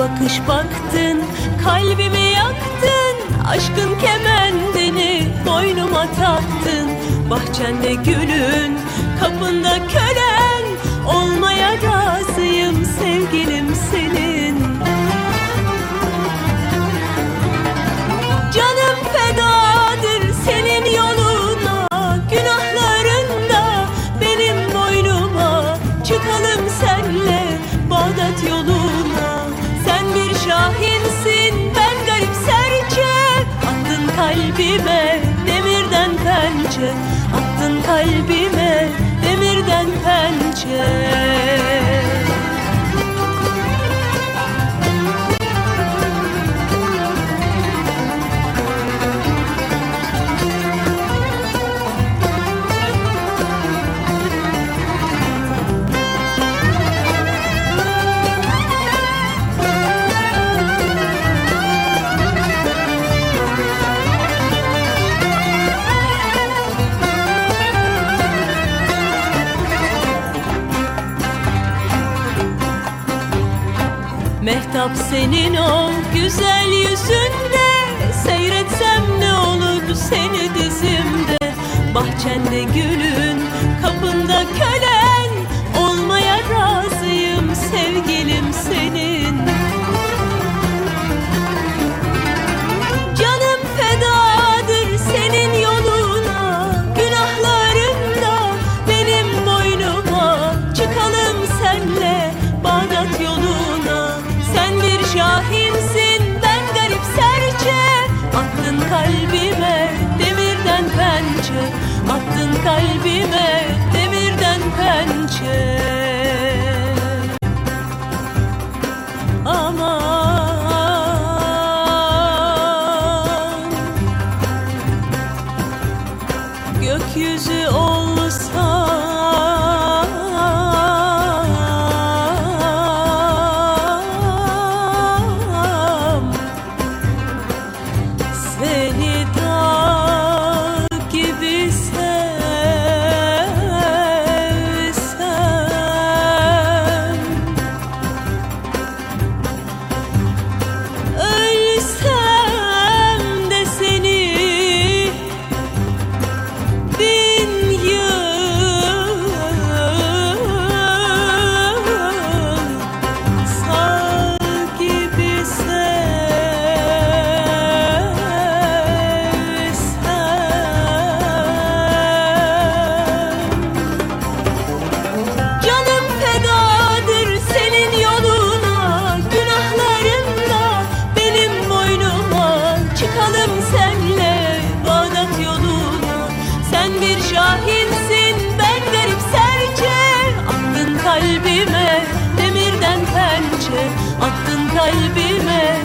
Bakış baktın kalbimi yaktın Aşkın kemendini boynuma taktın. Bahçende gülün kapında kölen kalbime demirden pençe. Attın kalbime demirden pençe Mehtap senin o güzel yüzünde Seyretsem ne olur seni dizimde. Bahçende gülün kapında kölen pençe Attın kalbime demirden pençe. Aman. Gökyüzü olsam seni Çıkalım senle Bağdat yoluna. Sen bir şahinsin ben garip serçe. Attın kalbime demirden pençe. Attın kalbime